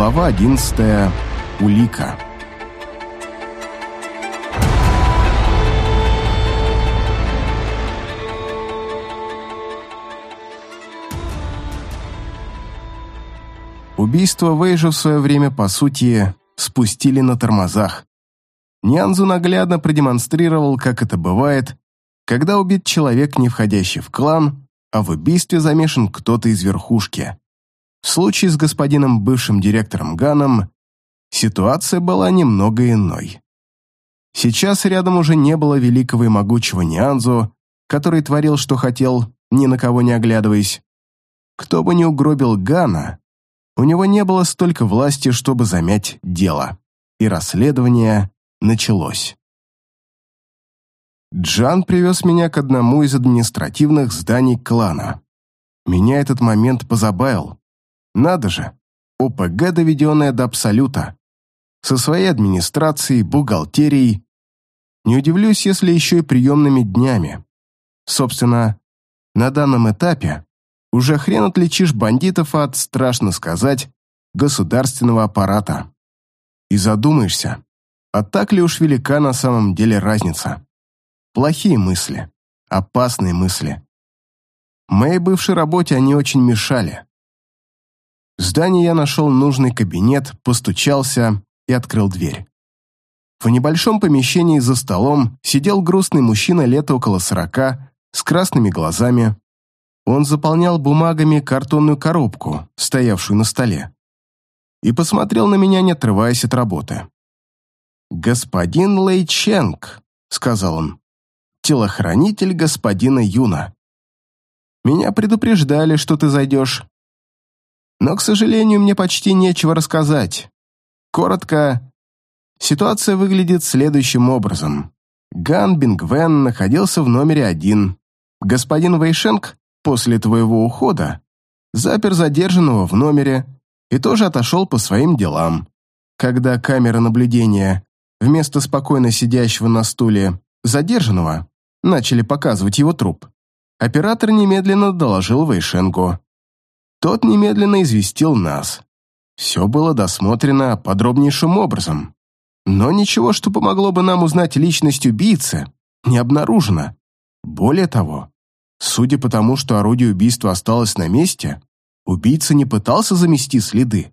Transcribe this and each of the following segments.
Глава 11. Улика. Убийство Вейжа в свое время, по сути, спустили на тормозах. Нянзу наглядно продемонстрировал, как это бывает, когда убит человек, не входящий в клан, а в убийстве замешан кто-то из верхушки. В случае с господином бывшим директором Ганом ситуация была немного иной. Сейчас рядом уже не было великого и могучего Нианзу, который творил, что хотел, ни на кого не оглядываясь. Кто бы ни угробил Гана, у него не было столько власти, чтобы замять дело. И расследование началось. Джан привез меня к одному из административных зданий клана. Меня этот момент позабавил. Надо же, ОПГ, доведенная до абсолюта. Со своей администрацией, бухгалтерией. Не удивлюсь, если еще и приемными днями. Собственно, на данном этапе уже хрен отличишь бандитов от, страшно сказать, государственного аппарата. И задумаешься, а так ли уж велика на самом деле разница? Плохие мысли, опасные мысли. Моей бывшей работе они очень мешали. В здании я нашел нужный кабинет, постучался и открыл дверь. В небольшом помещении за столом сидел грустный мужчина лет около сорока, с красными глазами. Он заполнял бумагами картонную коробку, стоявшую на столе, и посмотрел на меня, не отрываясь от работы. «Господин Лэйченг», — сказал он, — «телохранитель господина Юна. Меня предупреждали, что ты зайдешь, но, к сожалению, мне почти нечего рассказать. Коротко, ситуация выглядит следующим образом. Ган Бингвен находился в номере один. Господин Вейшенк после твоего ухода запер задержанного в номере и тоже отошел по своим делам. Когда камера наблюдения вместо спокойно сидящего на стуле задержанного начали показывать его труп, оператор немедленно доложил Вейшенку. Тот немедленно известил нас. Все было досмотрено подробнейшим образом. Но ничего, что помогло бы нам узнать личность убийцы, не обнаружено. Более того, судя по тому, что орудие убийства осталось на месте, убийца не пытался замести следы.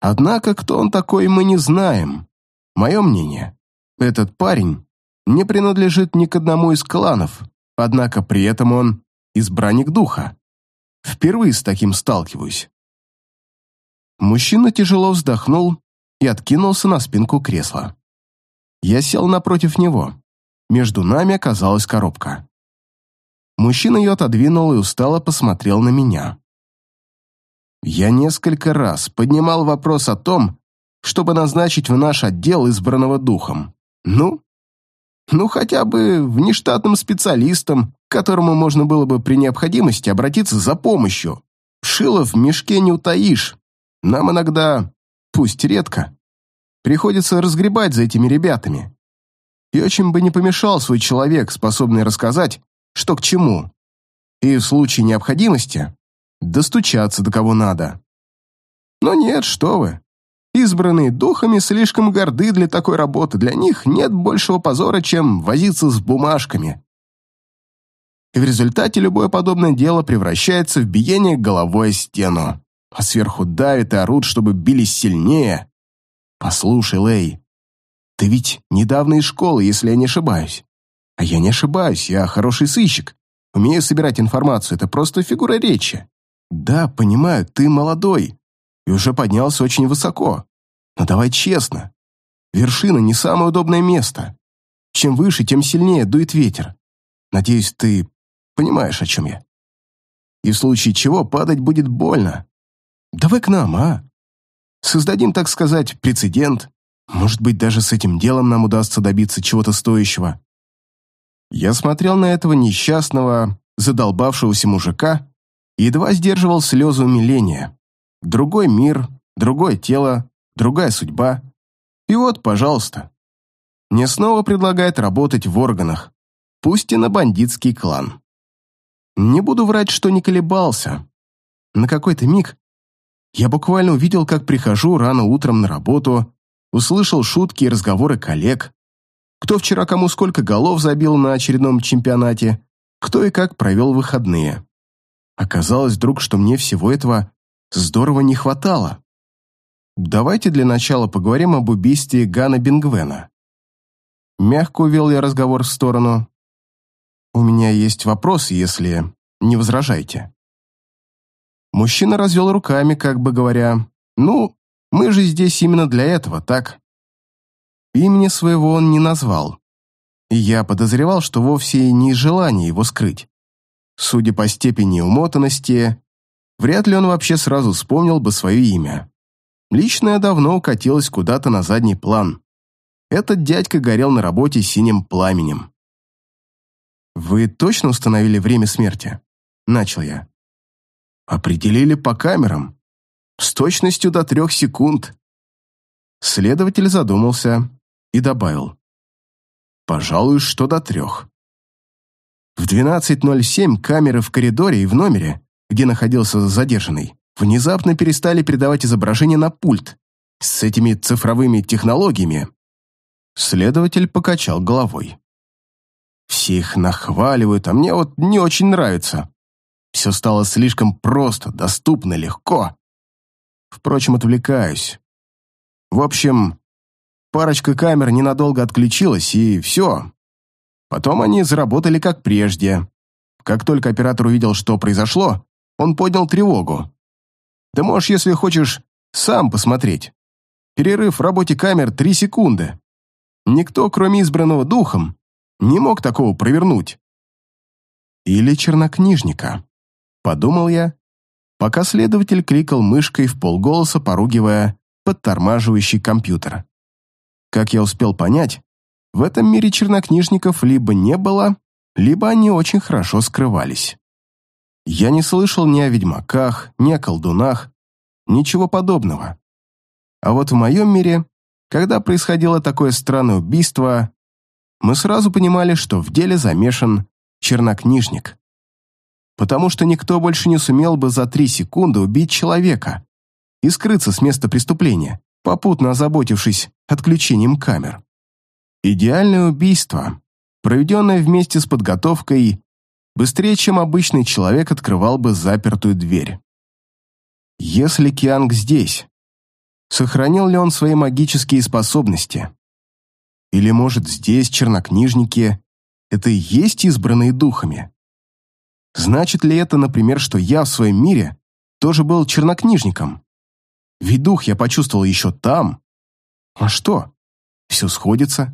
Однако, кто он такой, мы не знаем. Мое мнение, этот парень не принадлежит ни к одному из кланов, однако при этом он избранник духа. Впервые с таким сталкиваюсь. Мужчина тяжело вздохнул и откинулся на спинку кресла. Я сел напротив него. Между нами оказалась коробка. Мужчина ее отодвинул и устало посмотрел на меня. Я несколько раз поднимал вопрос о том, чтобы назначить в наш отдел избранного духом. Ну, ну хотя бы внештатным специалистом, которому можно было бы при необходимости обратиться за помощью. Шило в мешке не утаишь. Нам иногда, пусть редко, приходится разгребать за этими ребятами. И очень бы не помешал свой человек, способный рассказать, что к чему. И в случае необходимости достучаться до кого надо. Но нет, что вы. Избранные духами слишком горды для такой работы, для них нет большего позора, чем возиться с бумажками и в результате любое подобное дело превращается в биение головой о стену, а сверху давят и орут, чтобы бились сильнее. Послушай, Лэй, ты ведь недавно из школы, если я не ошибаюсь. А я не ошибаюсь, я хороший сыщик. Умею собирать информацию, это просто фигура речи. Да, понимаю, ты молодой и уже поднялся очень высоко. Но давай честно, вершина не самое удобное место. Чем выше, тем сильнее дует ветер. Надеюсь, ты Понимаешь, о чем я? И в случае чего падать будет больно. Давай к нам, а? Создадим, так сказать, прецедент. Может быть, даже с этим делом нам удастся добиться чего-то стоящего. Я смотрел на этого несчастного, задолбавшегося мужика и едва сдерживал слезы умиления. Другой мир, другое тело, другая судьба. И вот, пожалуйста. Мне снова предлагают работать в органах, пусть и на бандитский клан. Не буду врать, что не колебался. На какой-то миг Я буквально увидел, как прихожу рано утром на работу, услышал шутки и разговоры коллег, кто вчера кому сколько голов забил на очередном чемпионате, кто и как провел выходные. Оказалось вдруг, что мне всего этого здорово не хватало. Давайте для начала поговорим об убийстве Гана Бингвена. Мягко увел я разговор в сторону. У меня есть вопрос, если не возражаете. Мужчина развел руками, как бы говоря, «Ну, мы же здесь именно для этого, так?» Имени своего он не назвал, и я подозревал, что вовсе и не из желания его скрыть. Судя по степени умотанности, вряд ли он вообще сразу вспомнил бы свое имя. Личное давно укатилось куда-то на задний план. Этот дядька горел на работе синим пламенем. «Вы точно установили время смерти?» – начал я. «Определили по камерам. С точностью до трех секунд». Следователь задумался, и добавил. «Пожалуй, что до трех». В 12.07 камеры в коридоре и в номере, где находился задержанный, внезапно перестали передавать изображение на пульт. С этими цифровыми технологиями следователь покачал головой. Все их нахваливают, а мне вот не очень нравится. Все стало слишком просто, доступно, легко. Впрочем, отвлекаюсь. В общем, Парочка камер ненадолго отключилась, и все. Потом они заработали как прежде. Как только оператор увидел, что произошло, он поднял тревогу. Да можешь, если хочешь, сам посмотреть. Перерыв в работе камер три секунды. Никто, кроме избранного духом, не мог такого провернуть. Или чернокнижника. Подумал я, пока следователь кликал мышкой в полголоса, поругивая подтормаживающий компьютер. Как я успел понять, в этом мире чернокнижников либо не было, либо они очень хорошо скрывались. Я не слышал ни о ведьмаках, ни о колдунах, ничего подобного. А вот в моем мире, когда происходило такое странное убийство, мы сразу понимали, что в деле замешан чернокнижник. Потому что никто больше не сумел бы за три секунды убить человека и скрыться с места преступления, попутно озаботившись отключением камер. Идеальное убийство, проведенное вместе с подготовкой, быстрее, чем обычный человек открывал бы запертую дверь. Если Кианг здесь, сохранил ли он свои магические способности? Или, может, здесь чернокнижники — это и есть избранные духами? Значит ли это, например, что я в своем мире тоже был чернокнижником? Ведь дух я почувствовал еще там, а что? Все сходится.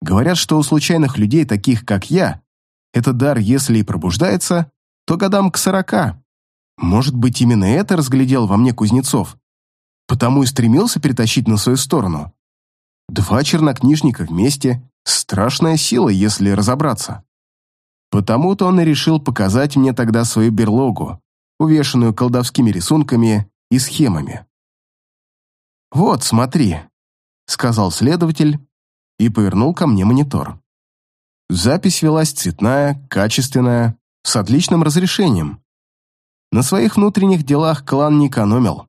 Говорят, что у случайных людей, таких как я, этот дар, если и пробуждается, то годам к сорока. Может быть, именно это разглядел во мне Кузнецов, потому и стремился перетащить на свою сторону. Два чернокнижника вместе — страшная сила, если разобраться. Потому-то он и решил показать мне тогда свою берлогу, увешанную колдовскими рисунками и схемами. «Вот, смотри, — сказал следователь и повернул ко мне монитор. Запись велась цветная, качественная, с отличным разрешением. На своих внутренних делах клан не экономил.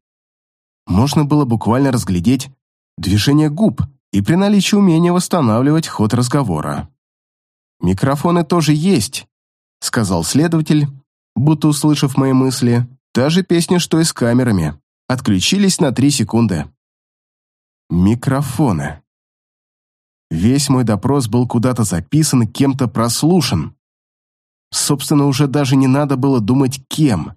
Можно было буквально разглядеть движение губ и при наличии умения восстанавливать ход разговора. «Микрофоны тоже есть», — сказал следователь, будто услышав мои мысли. «Та же песня, что и с камерами. Отключились на три секунды». Микрофоны. Весь мой допрос был куда-то записан кем-то прослушан. Собственно, уже даже не надо было думать, кем.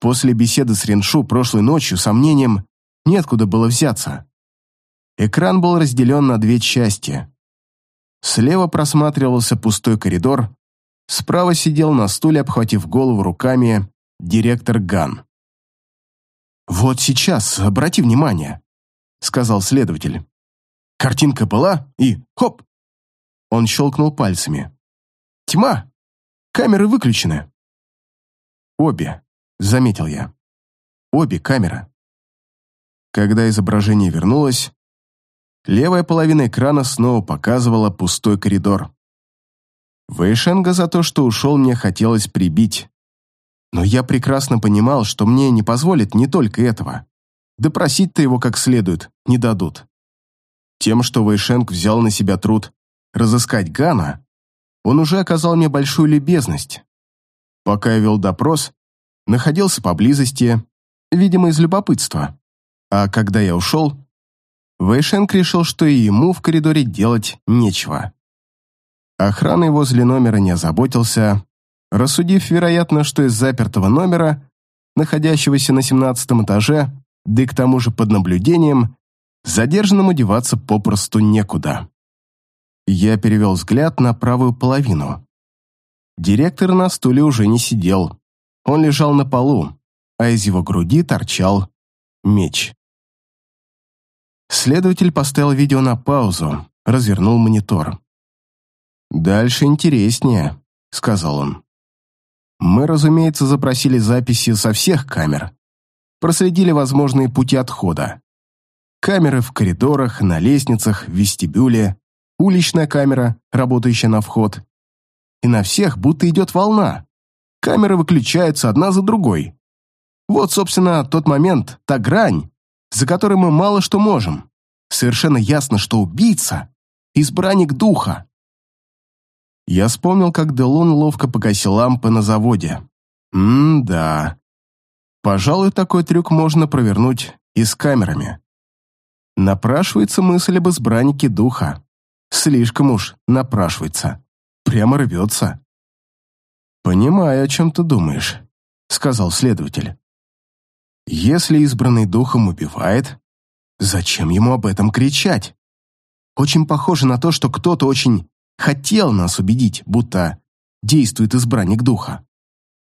После беседы с Реншу прошлой ночью сомнением неоткуда было взяться. Экран был разделен на две части. Слева просматривался пустой коридор, справа сидел на стуле, обхватив голову руками, директор Ган. «Вот сейчас, обрати внимание», сказал следователь. Картинка была, и хоп! Он щелкнул пальцами. Тьма! Камеры выключены. Обе, заметил я. Обе камеры. Когда изображение вернулось, левая половина экрана снова показывала пустой коридор. Вэйшенга за то, что ушел, мне хотелось прибить. Но я прекрасно понимал, что мне не позволят не только этого. Допросить-то его как следует не дадут. Тем, что Вайшенк взял на себя труд разыскать Гана, он уже оказал мне большую любезность. Пока я вел допрос, находился поблизости, видимо, из любопытства. А когда я ушел, Вайшенк решил, что и ему в коридоре делать нечего. Охраной возле номера не озаботился, рассудив, вероятно, что из запертого номера, находящегося на семнадцатом этаже, да и к тому же под наблюдением, задержанному деваться попросту некуда. Я перевел взгляд на правую половину. Директор на стуле уже не сидел. Он лежал на полу, а из его груди торчал меч. Следователь поставил видео на паузу, развернул монитор. «Дальше интереснее», — сказал он. «Мы, разумеется, запросили записи со всех камер, проследили возможные пути отхода. Камеры в коридорах, на лестницах, в вестибюле, уличная камера, работающая на вход. И на всех будто идет волна. Камеры выключаются одна за другой. Вот, собственно, тот момент, та грань, за которой мы мало что можем. Совершенно ясно, что убийца — избранник духа. Я вспомнил, как Делон ловко погасил лампы на заводе. М-да. Пожалуй, такой трюк можно провернуть и с камерами. Напрашивается мысль об избраннике духа. Слишком уж напрашивается. Прямо рвется. «Понимаю, о чем ты думаешь», — сказал следователь. «Если избранный духом убивает, зачем ему об этом кричать? Очень похоже на то, что кто-то очень хотел нас убедить, будто действует избранник духа.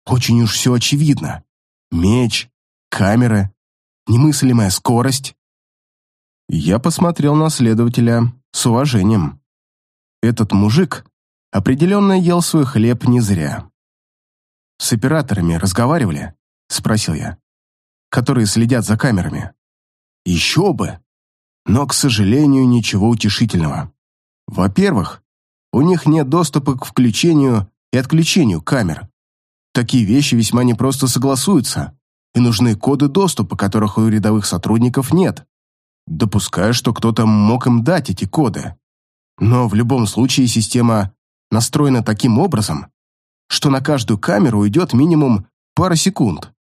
Очень уж все очевидно. Меч, камеры, немыслимая скорость. Я посмотрел на следователя с уважением. Этот мужик определенно ел свой хлеб не зря. «С операторами разговаривали?» — спросил я. «Которые следят за камерами». «Еще бы!» Но, к сожалению, ничего утешительного. Во-первых, у них нет доступа к включению и отключению камер. Такие вещи весьма непросто согласуются, и нужны коды доступа, которых у рядовых сотрудников нет. Допускаю, что кто-то мог им дать эти коды. Но в любом случае система настроена таким образом, что на каждую камеру уйдет минимум пара секунд.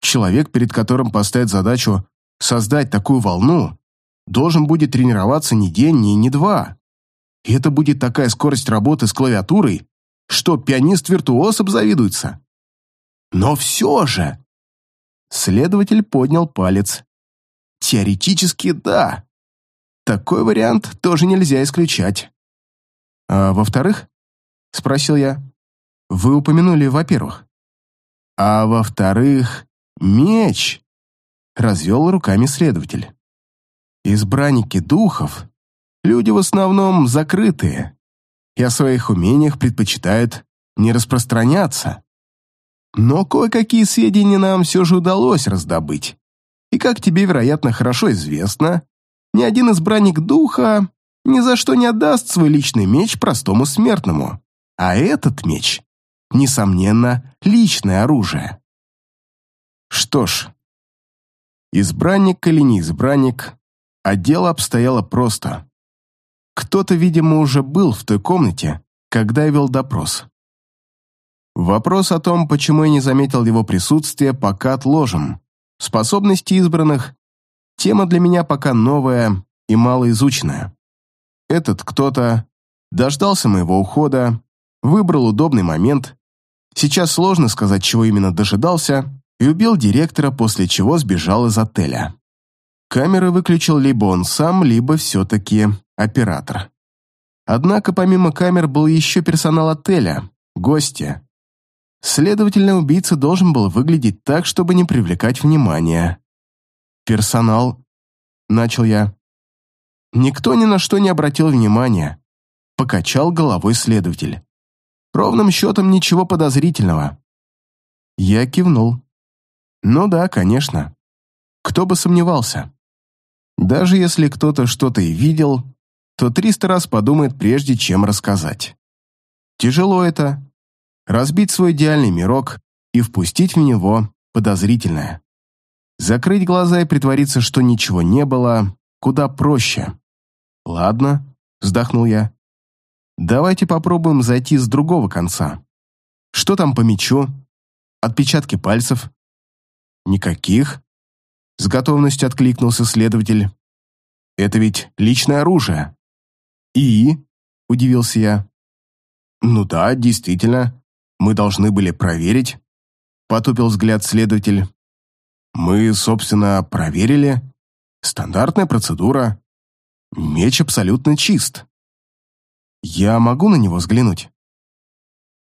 Человек, перед которым поставят задачу создать такую волну, должен будет тренироваться не день, ни не два. И это будет такая скорость работы с клавиатурой, что пианист-виртуоз обзавидуется. Но все же... Следователь поднял палец. Теоретически да. Такой вариант тоже нельзя исключать. А во-вторых, спросил я, вы упомянули во-первых. А во-вторых, меч, развел руками следователь. Избранники духов Люди в основном закрытые и о своих умениях предпочитают не распространяться. Но кое-какие сведения нам все же удалось раздобыть. И как тебе, вероятно, хорошо известно, ни один избранник духа ни за что не отдаст свой личный меч простому смертному. А этот меч, несомненно, личное оружие. Что ж, избранник или не избранник, а дело обстояло просто. Кто-то, видимо, уже был в той комнате, когда я вел допрос. Вопрос о том, почему я не заметил его присутствия, пока отложим. Способности избранных – тема для меня пока новая и малоизученная. Этот кто-то дождался моего ухода, выбрал удобный момент, сейчас сложно сказать, чего именно дожидался, и убил директора, после чего сбежал из отеля. Камеры выключил либо он сам, либо все-таки оператор. Однако помимо камер был еще персонал отеля, гости. Следовательно, убийца должен был выглядеть так, чтобы не привлекать внимания. «Персонал», — начал я. Никто ни на что не обратил внимания. Покачал головой следователь. Ровным счетом ничего подозрительного. Я кивнул. Ну да, конечно. Кто бы сомневался. Даже если кто-то что-то и видел, то триста раз подумает, прежде чем рассказать. Тяжело это. Разбить свой идеальный мирок и впустить в него подозрительное. Закрыть глаза и притвориться, что ничего не было, куда проще. «Ладно», — вздохнул я. «Давайте попробуем зайти с другого конца. Что там по мячу? Отпечатки пальцев?» «Никаких», — с готовностью откликнулся следователь. «Это ведь личное оружие». «И?» — удивился я. «Ну да, действительно, мы должны были проверить», — потупил взгляд следователь. «Мы, собственно, проверили. Стандартная процедура. Меч абсолютно чист. Я могу на него взглянуть?»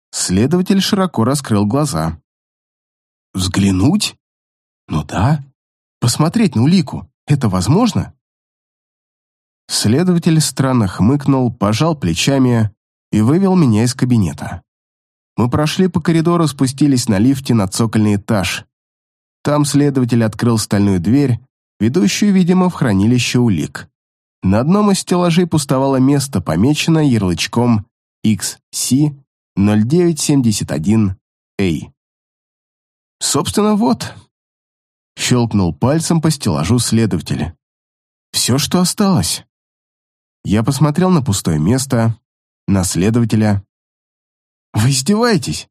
Следователь широко раскрыл глаза. «Взглянуть? Ну да. Посмотреть на улику. Это возможно?» Следователь странно хмыкнул, пожал плечами и вывел меня из кабинета. Мы прошли по коридору, спустились на лифте на цокольный этаж. Там следователь открыл стальную дверь, ведущую, видимо, в хранилище улик. На одном из стеллажей пустовало место, помеченное ярлычком XC0971A. Собственно, вот. Щелкнул пальцем по стеллажу следователь. Все, что осталось. Я посмотрел на пустое место, на следователя. «Вы издеваетесь?»